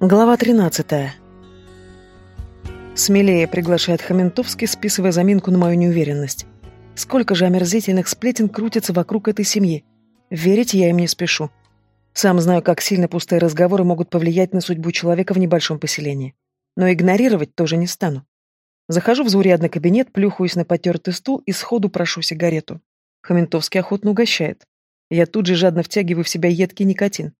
Глава 13. Смелее приглашает Хаментовский, списывая заминку на мою неуверенность. Сколько же омерзительных сплетен крутится вокруг этой семьи. Верить я им не спешу. Сам знаю, как сильно пустые разговоры могут повлиять на судьбу человека в небольшом поселении. Но игнорировать тоже не стану. Захожу в заурядный кабинет, плюхаюсь на потертый стул и сходу прошу сигарету. Хаментовский охотно угощает. Я тут же жадно втягиваю в себя едкий никотин.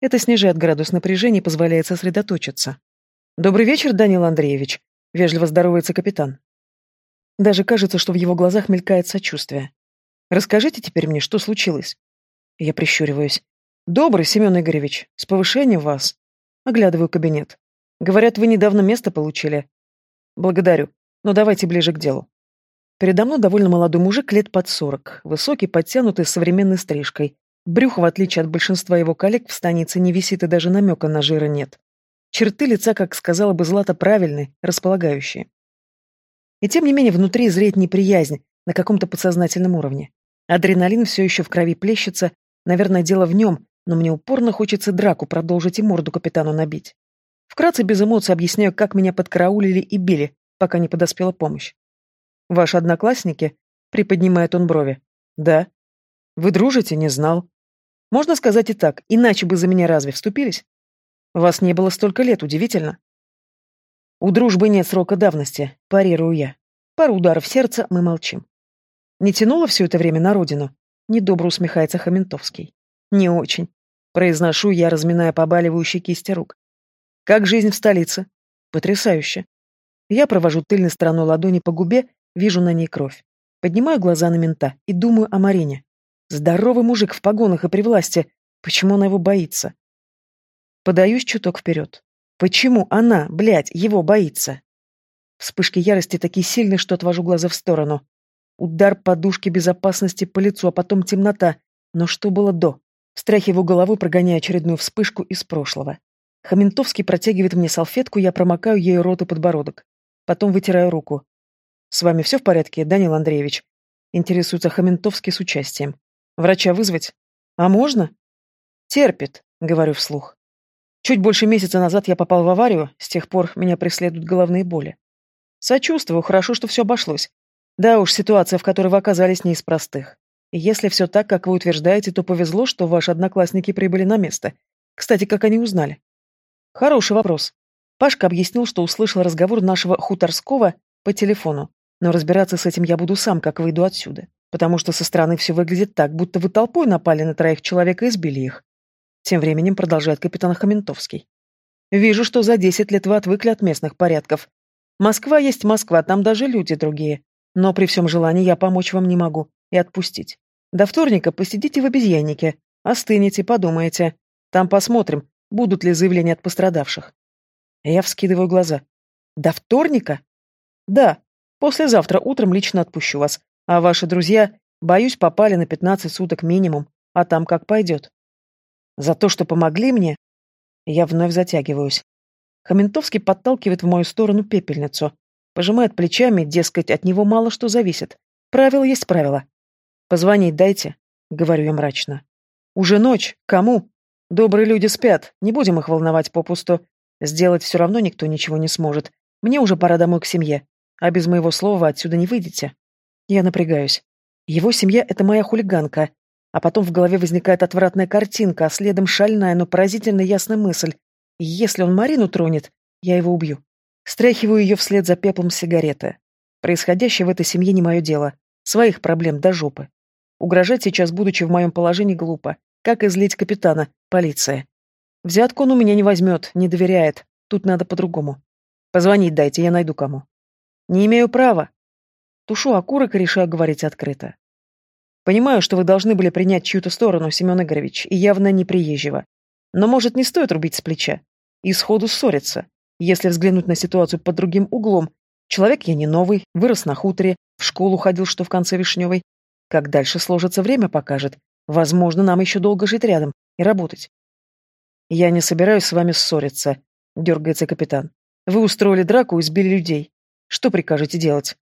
Это снижает градус напряжения и позволяет сосредоточиться. «Добрый вечер, Данил Андреевич», — вежливо здоровается капитан. Даже кажется, что в его глазах мелькает сочувствие. «Расскажите теперь мне, что случилось?» Я прищуриваюсь. «Добрый, Семен Игоревич, с повышением вас». Оглядываю кабинет. «Говорят, вы недавно место получили». «Благодарю, но давайте ближе к делу». Передо мной довольно молодой мужик лет под сорок, высокий, подтянутый, с современной стрижкой, Брюхо, в отличие от большинства его коллег, в станице не висит и даже намека на жира нет. Черты лица, как сказала бы Злата, правильные, располагающие. И тем не менее внутри зреет неприязнь на каком-то подсознательном уровне. Адреналин все еще в крови плещется, наверное, дело в нем, но мне упорно хочется драку продолжить и морду капитану набить. Вкратце без эмоций объясняю, как меня подкараулили и били, пока не подоспела помощь. «Ваши одноклассники?» — приподнимает он брови. «Да». «Вы дружите? Не знал». Можно сказать и так, иначе бы за меня разве вступились? Вас не было столько лет, удивительно. У дружбы нет срока давности, парирую я. Пару ударов сердца, мы молчим. Не тянуло все это время на родину? Недобро усмехается Хаментовский. Не очень. Произношу я, разминая побаливающие кисти рук. Как жизнь в столице? Потрясающе. Я провожу тыльной стороной ладони по губе, вижу на ней кровь. Поднимаю глаза на мента и думаю о Марине. Здоровый мужик в погонах и при власти. Почему она его боится? Подаюсь чуток вперед. Почему она, блядь, его боится? Вспышки ярости такие сильные, что отвожу глаза в сторону. Удар подушки безопасности по лицу, а потом темнота. Но что было до? Встряхиваю головой, прогоняя очередную вспышку из прошлого. Хаментовский протягивает мне салфетку, я промокаю ею рот и подбородок. Потом вытираю руку. «С вами все в порядке, Данил Андреевич?» Интересуется Хаментовский с участием. Врача вызвать? А можно? Терпит, говорю вслух. Чуть больше месяца назад я попал в аварию, с тех пор меня преследуют головные боли. Сочувствую, хорошо, что все обошлось. Да уж, ситуация, в которой вы оказались, не из простых. Если все так, как вы утверждаете, то повезло, что ваши одноклассники прибыли на место. Кстати, как они узнали? Хороший вопрос. Пашка объяснил, что услышал разговор нашего хуторского по телефону, но разбираться с этим я буду сам, как выйду отсюда потому что со стороны все выглядит так, будто вы толпой напали на троих человек и избили их. Тем временем продолжает капитан Хаментовский. Вижу, что за десять лет вы отвыкли от местных порядков. Москва есть Москва, там даже люди другие. Но при всем желании я помочь вам не могу и отпустить. До вторника посидите в обезьяннике, остынете, подумаете. Там посмотрим, будут ли заявления от пострадавших. Я вскидываю глаза. До вторника? Да, послезавтра утром лично отпущу вас. А ваши друзья, боюсь, попали на пятнадцать суток минимум, а там как пойдет. За то, что помогли мне, я вновь затягиваюсь. Хаментовский подталкивает в мою сторону пепельницу, пожимает плечами, дескать, от него мало что зависит. Правило есть правило. «Позвонить дайте», — говорю я мрачно. «Уже ночь. Кому? Добрые люди спят, не будем их волновать попусту. Сделать все равно никто ничего не сможет. Мне уже пора домой к семье, а без моего слова отсюда не выйдете». Я напрягаюсь. Его семья — это моя хулиганка. А потом в голове возникает отвратная картинка, а следом шальная, но поразительно ясная мысль. Если он Марину тронет, я его убью. Стряхиваю ее вслед за пеплом сигареты. Происходящее в этой семье не мое дело. Своих проблем до жопы. Угрожать сейчас, будучи в моем положении, глупо. Как излить капитана? Полиция. Взятку он у меня не возьмет, не доверяет. Тут надо по-другому. Позвонить дайте, я найду кому. Не имею права, Тушу окурок и решаю говорить открыто. Понимаю, что вы должны были принять чью-то сторону, Семен Игоревич, и явно не приезжего. Но, может, не стоит рубить с плеча. И сходу ссориться. Если взглянуть на ситуацию под другим углом, человек я не новый, вырос на хуторе, в школу ходил, что в конце Вишневой. Как дальше сложится время, покажет. Возможно, нам еще долго жить рядом и работать. Я не собираюсь с вами ссориться, дергается капитан. Вы устроили драку и сбили людей. Что прикажете делать?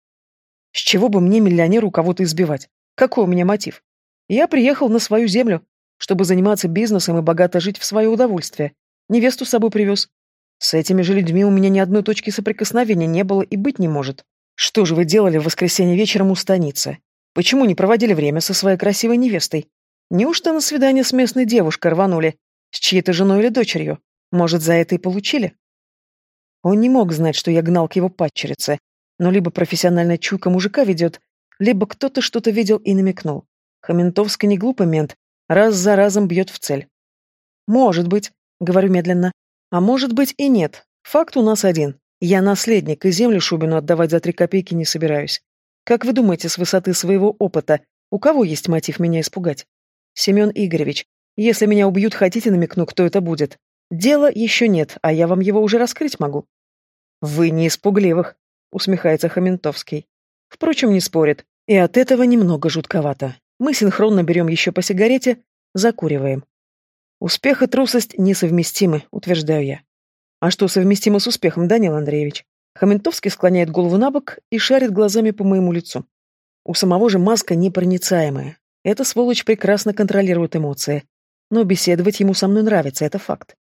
С чего бы мне, миллионеру, кого-то избивать? Какой у меня мотив? Я приехал на свою землю, чтобы заниматься бизнесом и богато жить в свое удовольствие. Невесту с собой привез. С этими же людьми у меня ни одной точки соприкосновения не было и быть не может. Что же вы делали в воскресенье вечером у станицы? Почему не проводили время со своей красивой невестой? Неужто на свидание с местной девушкой рванули? С чьей-то женой или дочерью? Может, за это и получили? Он не мог знать, что я гнал к его падчерице, но либо профессиональная чуйка мужика ведет, либо кто-то что-то видел и намекнул. Хаментовский не глупый мент, раз за разом бьет в цель. «Может быть», — говорю медленно, — «а может быть и нет. Факт у нас один. Я наследник, и землю Шубину отдавать за три копейки не собираюсь. Как вы думаете, с высоты своего опыта, у кого есть мотив меня испугать? Семен Игоревич, если меня убьют, хотите намекну, кто это будет? Дела еще нет, а я вам его уже раскрыть могу. Вы не испугливых, усмехается Хаментовский. Впрочем, не спорит. И от этого немного жутковато. Мы синхронно берем еще по сигарете, закуриваем. Успех и трусость несовместимы, утверждаю я. А что совместимо с успехом, Данил Андреевич? Хаментовский склоняет голову на бок и шарит глазами по моему лицу. У самого же маска непроницаемая. Эта сволочь прекрасно контролирует эмоции. Но беседовать ему со мной нравится, это факт.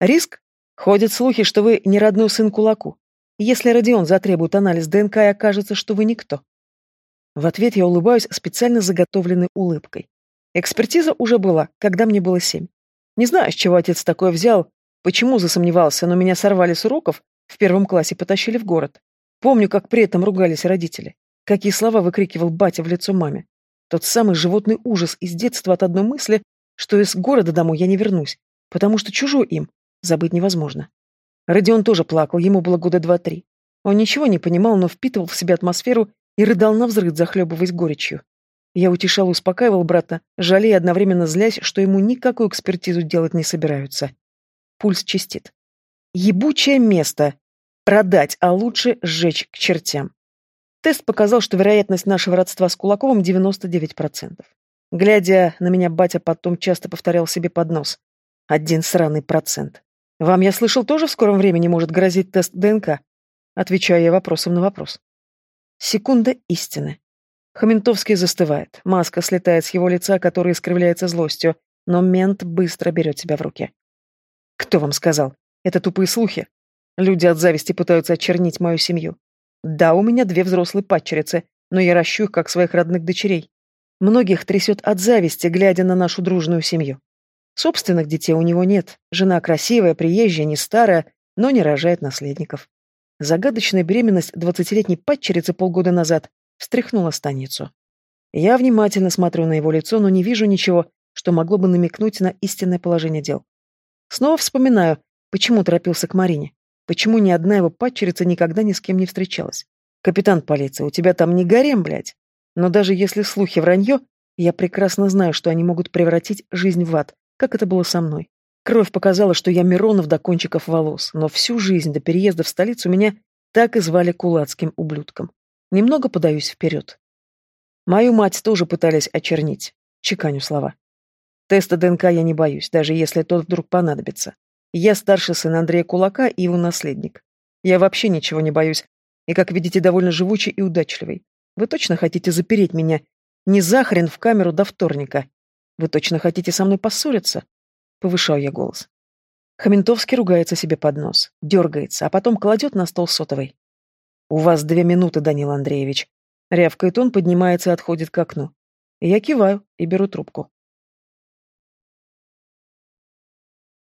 Риск? Ходят слухи, что вы не родной сын кулаку. Если Родион затребует анализ ДНК и окажется, что вы никто. В ответ я улыбаюсь специально заготовленной улыбкой. Экспертиза уже была, когда мне было семь. Не знаю, с чего отец такое взял, почему засомневался, но меня сорвали с уроков, в первом классе потащили в город. Помню, как при этом ругались родители. Какие слова выкрикивал батя в лицо маме. Тот самый животный ужас из детства от одной мысли, что из города домой я не вернусь, потому что чужой им, забыть невозможно. Родион тоже плакал, ему было года два-три. Он ничего не понимал, но впитывал в себя атмосферу и рыдал на взрыв, захлебываясь горечью. Я утешал и успокаивал брата, жалея одновременно злясь, что ему никакую экспертизу делать не собираются. Пульс чистит. Ебучее место. Продать, а лучше сжечь к чертям. Тест показал, что вероятность нашего родства с Кулаковым 99%. Глядя на меня, батя потом часто повторял себе под нос. Один сраный процент. Вам, я слышал, тоже в скором времени может грозить тест ДНК? Отвечаю я вопросом на вопрос. Секунда истины. Хаментовский застывает. Маска слетает с его лица, которое искривляется злостью, но мент быстро берет себя в руки. «Кто вам сказал? Это тупые слухи. Люди от зависти пытаются очернить мою семью. Да, у меня две взрослые падчерицы, но я ращу их как своих родных дочерей. Многих трясет от зависти, глядя на нашу дружную семью. Собственных детей у него нет. Жена красивая, приезжая, не старая, но не рожает наследников. Загадочная беременность двадцатилетней падчерицы полгода назад встряхнула станицу. Я внимательно смотрю на его лицо, но не вижу ничего, что могло бы намекнуть на истинное положение дел. Снова вспоминаю, почему торопился к Марине, почему ни одна его падчерица никогда ни с кем не встречалась. «Капитан полиции, у тебя там не гарем, блядь?» Но даже если слухи вранье, я прекрасно знаю, что они могут превратить жизнь в ад, как это было со мной. Кровь показала, что я Миронов до кончиков волос, но всю жизнь до переезда в столицу меня так и звали кулацким ублюдком. Немного подаюсь вперед. Мою мать тоже пытались очернить. Чеканю слова. Теста ДНК я не боюсь, даже если тот вдруг понадобится. Я старший сын Андрея Кулака и его наследник. Я вообще ничего не боюсь, и, как видите, довольно живучий и удачливый. Вы точно хотите запереть меня? Не захрен в камеру до вторника. Вы точно хотите со мной поссориться? Повышаю я голос. Хаментовский ругается себе под нос, дергается, а потом кладет на стол сотовый. «У вас две минуты, Данил Андреевич». Рявкает он, поднимается и отходит к окну. Я киваю и беру трубку.